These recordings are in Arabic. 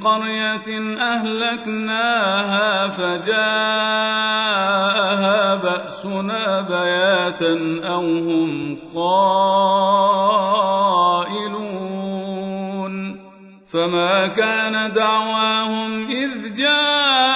قرية أهلكناها فجاءها بأسنا بياتا أو هم قائلون فما كان دعواهم إذ جاءهم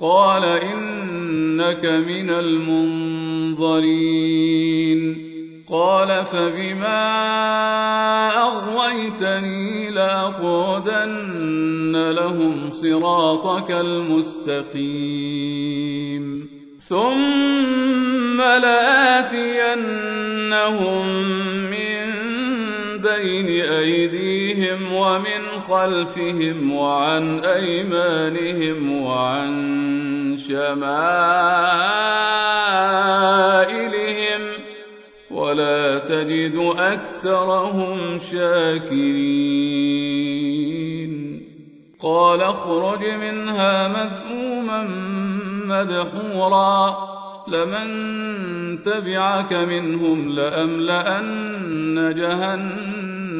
قال إنك من المنظرين. قال فبما أغويتني لأقعدن لهم صراطك المستقيم. ثم لآتينهم من بين أيديهم ومن خلفهم وعن أيمانهم وعن شمائلهم ولا تجد أكثرهم شاكرين. قال اخرج منها مذءوما مدحورا. لمن تبعك منهم لأملأن جهنم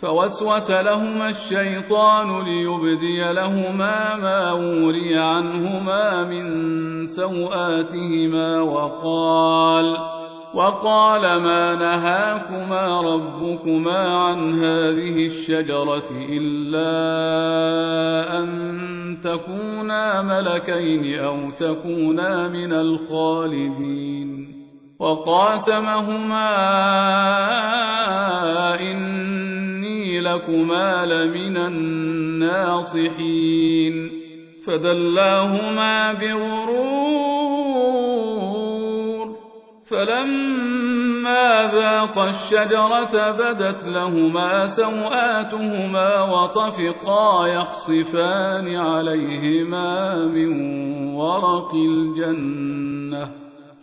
فوسوس لهما الشيطان ليبدي لهما ما وري عنهما من سوآتهما وقال وقال ما نهاكما ربكما عن هذه الشجرة إلا أن تكونا ملكين أو تكونا من الخالدين. وقاسمهما إني لكما لمن الناصحين فدلاهما بغرور فلما ذاقا الشجرة بدت لهما سوآتهما وطفقا يخصفان عليهما من ورق الجنة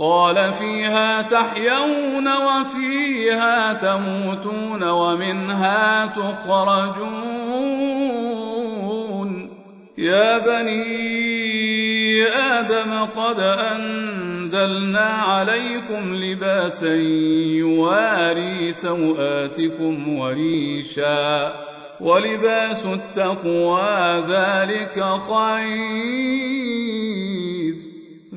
قال فيها تحيون وفيها تموتون ومنها تخرجون. يا بني آدم قد أنزلنا عليكم لباسا يواري سوآتكم وريشا. ولباس التقوى ذلك خير.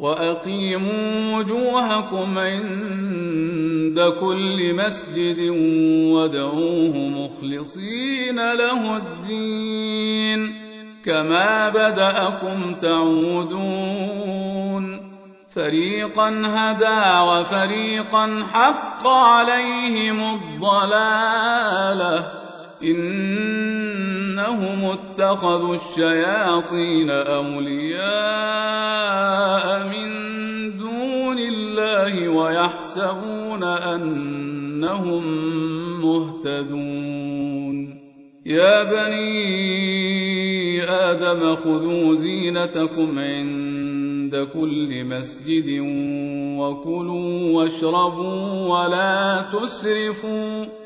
وأقيموا وجوهكم عند كل مسجد وادعوه مخلصين له الدين كما بدأكم تعودون فريقا هدى وفريقا حق عليهم الضلاله إنهم اتخذوا الشياطين أولياء من دون الله ويحسبون أنهم مهتدون. يا بني آدم خذوا زينتكم عند كل مسجد وكلوا واشربوا ولا تسرفوا.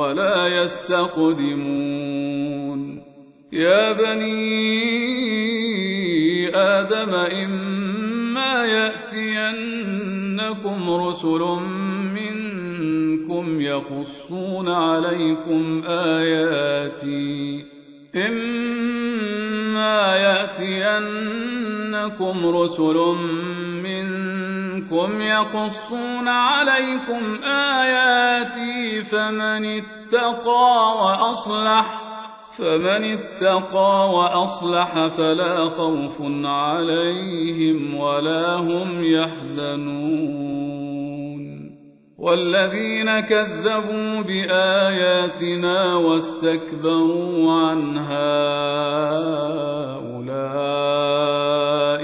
ولا يستقدمون. يا بني آدم إما يأتينكم رسل منكم يقصون عليكم آياتي إما يأتينكم رسل منكم يقصون عليكم آياتي فمن اتقى وأصلح فمن اتقى وأصلح فلا خوف عليهم ولا هم يحزنون. والذين كذبوا بآياتنا واستكبروا عنها أولئك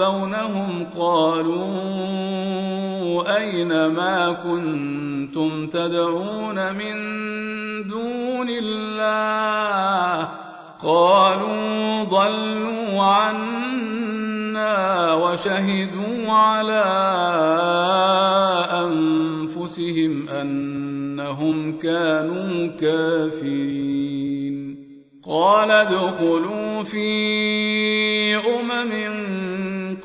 يتوفونهم قالوا أين ما كنتم تدعون من دون الله قالوا ضلوا عنا وشهدوا على أنفسهم أنهم كانوا كافرين قال ادخلوا في أمم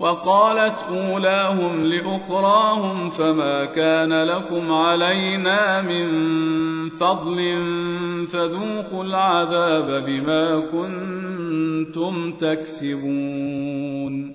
وقالت أولاهم لأخراهم فما كان لكم علينا من فضل فذوقوا العذاب بما كنتم تكسبون.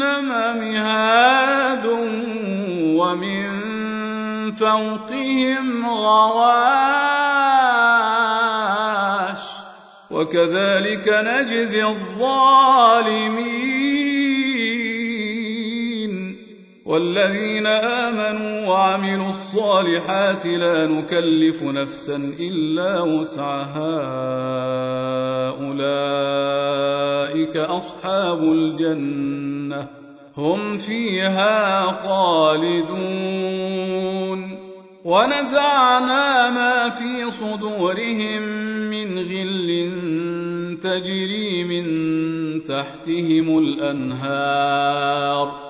جهنم مهاد ومن فوقهم غواش وكذلك نجزي الظالمين. والذين آمنوا وعملوا الصالحات لا نكلف نفسا إلا وسعها. أولئك أصحاب الجنة. هم فيها خالدون. ونزعنا ما في صدورهم من غل تجري من تحتهم الأنهار.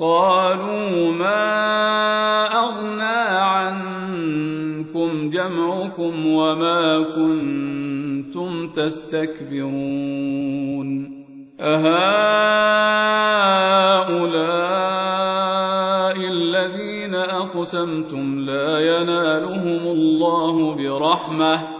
قالوا ما أغنى عنكم جمعكم وما كنتم تستكبرون أهؤلاء الذين أقسمتم لا ينالهم الله برحمة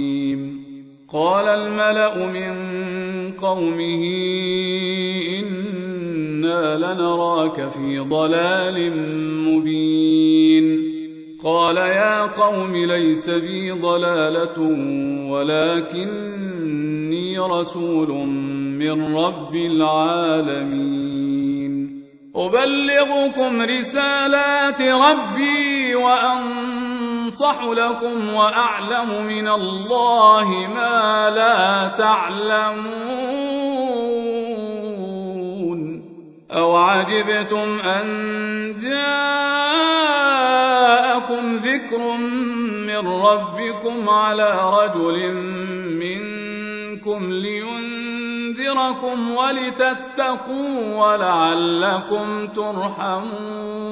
قال الملأ من قومه إنا لنراك في ضلال مبين. قال يا قوم ليس بي ضلالة ولكني رسول من رب العالمين. أبلغكم رسالات ربي وأنصح لكم وأعلم من الله ما لا تعلمون. أو عجبتم أن جاءكم ذكر من ربكم على رجل منكم لينذركم ولتتقوا ولعلكم ترحمون.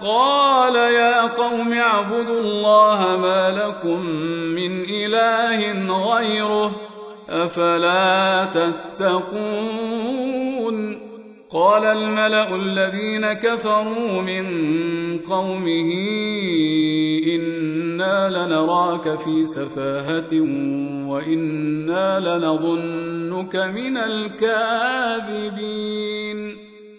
قال يا قوم اعبدوا الله ما لكم من إله غيره أفلا تتقون قال الملأ الذين كفروا من قومه إن إنا لنراك في سفاهة وإنا لنظنك من الكاذبين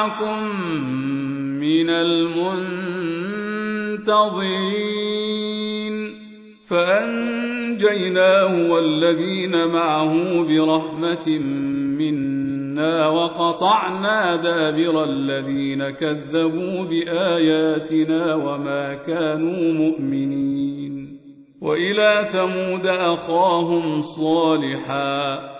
معكم من المنتظرين. فأنجيناه والذين معه برحمة منا وقطعنا دابر الذين كذبوا بآياتنا وما كانوا مؤمنين. وإلى ثمود أخاهم صالحا.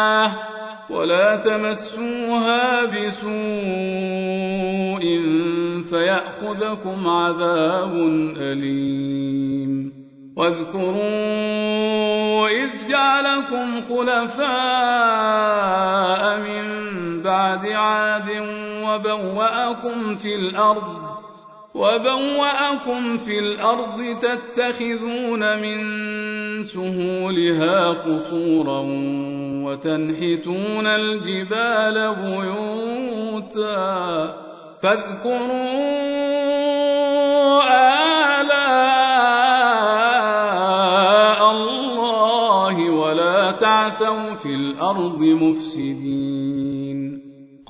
ولا تمسوها بسوء فيأخذكم عذاب أليم. واذكروا إذ جعلكم خلفاء من بعد عاد وبوأكم في الأرض وبوأكم في الأرض تتخذون من سهولها قصورا وتنحتون الجبال بيوتا فاذكروا آلاء الله ولا تعثوا في الأرض مفسدين.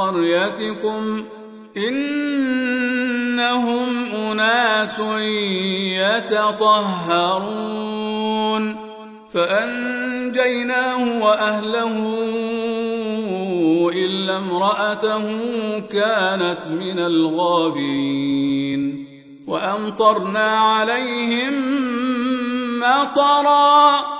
قريتكم إنهم أناس يتطهرون فأنجيناه وأهله إلا امرأته كانت من الغابرين وأمطرنا عليهم مطرا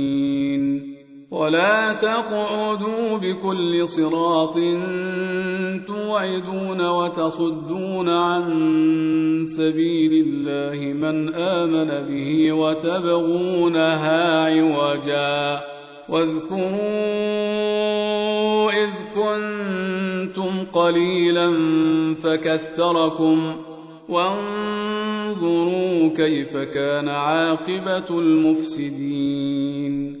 ولا تقعدوا بكل صراط توعدون وتصدون عن سبيل الله من آمن به وتبغونها عوجا واذكروا إذ كنتم قليلا فكثركم وانظروا كيف كان عاقبة المفسدين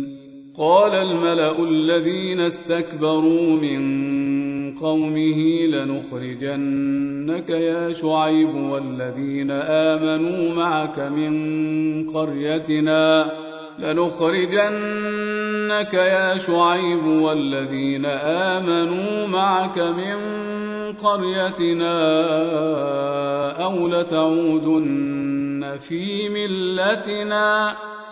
قال الملأ الذين استكبروا من قومه لنخرجنك يا شعيب والذين آمنوا معك من قريتنا لنخرجنك يا شعيب والذين آمنوا معك من قريتنا أو لتعودن في ملتنا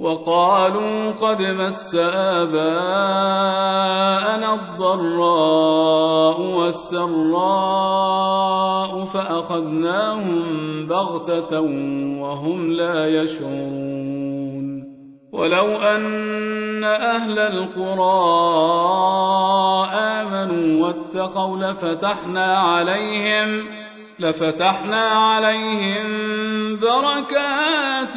وقالوا قد مس آباءنا الضراء والسراء فأخذناهم بغتة وهم لا يشعرون. ولو أن أهل القرى آمنوا واتقوا لفتحنا عليهم لفتحنا عليهم بركات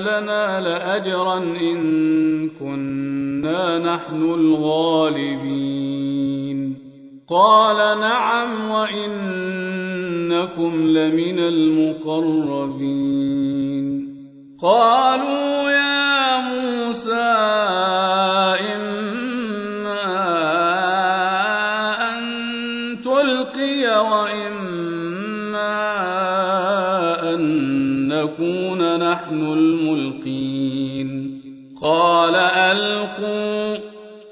لنا لأجرا إن كنا نحن الغالبين قال نعم وإنكم لمن المقربين قالوا يا موسى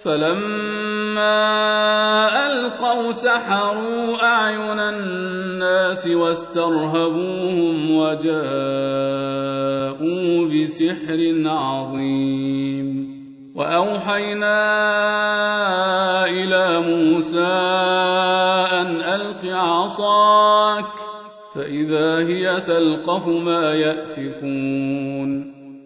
فلما ألقوا سحروا أعين الناس واسترهبوهم وجاءوا بسحر عظيم. وأوحينا إلى موسى أن ألق عصاك فإذا هي تلقف ما يأفكون.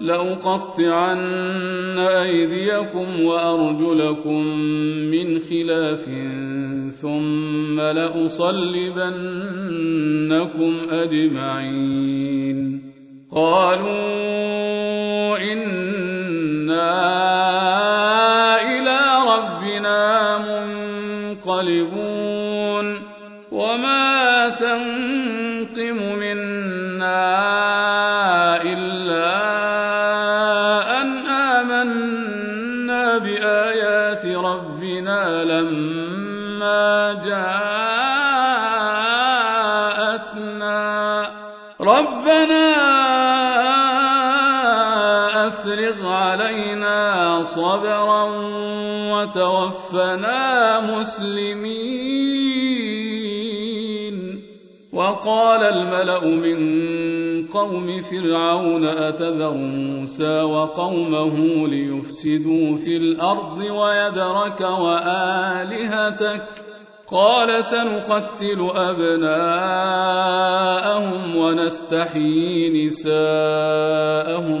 لأقطعن أيديكم وأرجلكم من خلاف ثم لأصلبنكم أجمعين. قالوا إنا إلى ربنا منقلبون. صبرا وتوفنا مسلمين. وقال الملأ من قوم فرعون أتذر موسى وقومه ليفسدوا في الأرض ويدرك وآلهتك؟ قال سنقتل أبناءهم ونستحيي نساءهم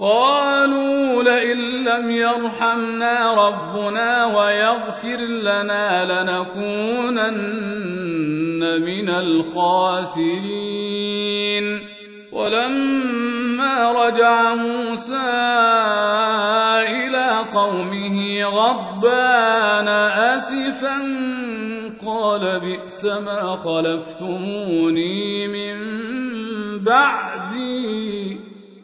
قالوا لئن لم يرحمنا ربنا ويغفر لنا لنكونن من الخاسرين. ولما رجع موسى إلى قومه غضبان أسفا قال بئس ما خلفتموني من بعدي.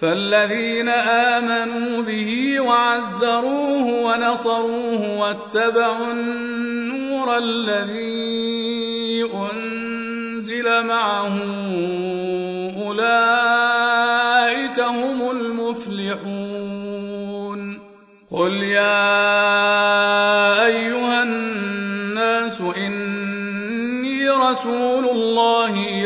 فالذين آمنوا به وعزروه ونصروه واتبعوا النور الذي أنزل معه أولئك هم المفلحون قل يا أيها الناس إني رسول الله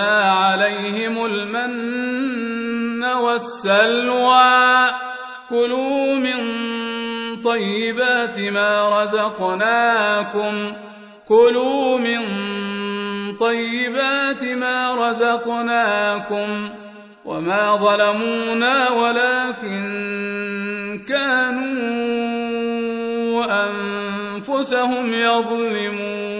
عليهم المن والسلوى. كلوا من طيبات ما رزقناكم. كلوا من طيبات ما رزقناكم. وما ظلمونا ولكن كانوا أنفسهم يظلمون.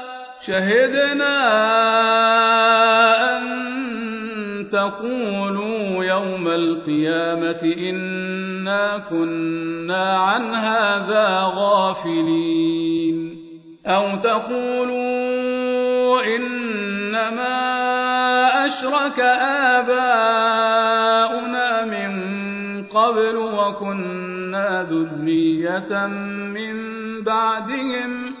شهدنا أن تقولوا يوم القيامة إنا كنا عن هذا غافلين. أو تقولوا إنما أشرك آباؤنا من قبل وكنا ذرية من بعدهم.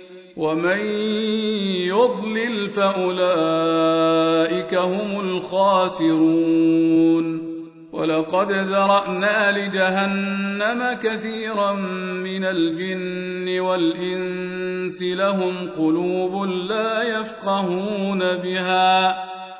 ومن يضلل فأولئك هم الخاسرون. ولقد ذرأنا لجهنم كثيرا من الجن والإنس لهم قلوب لا يفقهون بها.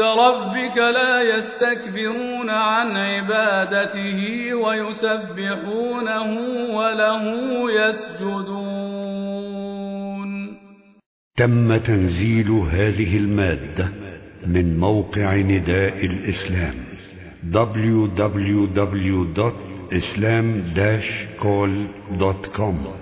ربك لا يستكبرون عن عبادته ويسبحونه وله يسجدون. تم تنزيل هذه المادة من موقع نداء الإسلام www.islam-call.com